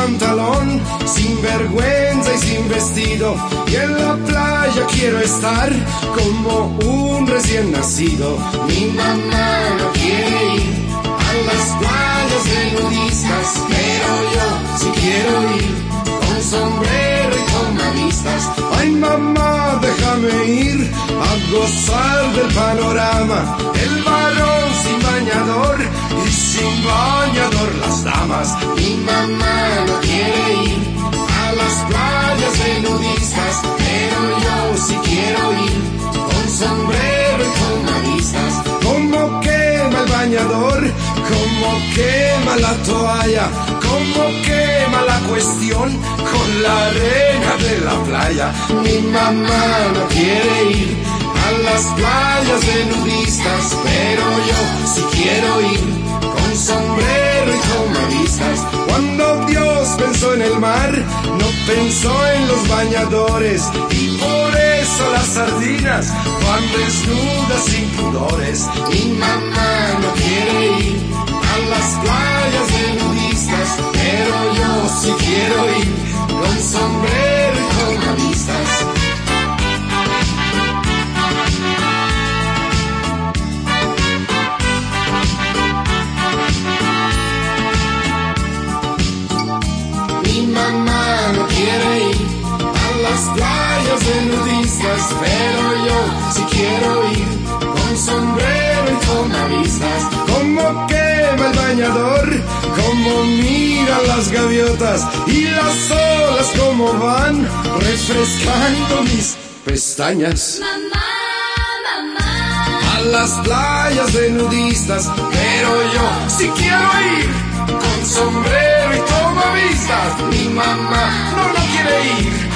pantalón, sin vergüenza y sin vestido. Y en la playa quiero estar como un recién nacido. Mi mamá no quiere ir a las playas de nudistas, pero yo sí quiero ir con sombrero y con mavistas. Ay mamá, déjame ir a gozar del panorama. El varón sin bañador y sin bañador las damas. Mi mamá bañador, como quema la toalla, como quema la cuestión con la arena de la playa. Mi mamá no quiere ir a las playas de nudistas, pero yo sí quiero ir con sombrero y con mavistas. Cuando Dios pensó en el mar, no pensó en los bañadores y por eso las sardinas van desnudas sin pudores. Las playas de nudistas, pero yo sí quiero ir con sombrero y con mavistas. Como quema el bañador, como miran las gaviotas y las olas como van refrescando mis pestañas. Mamá, mamá, A las playas de nudistas, pero yo sí quiero ir con sombrero y toma vistas. Mi mamá no, no quiere ir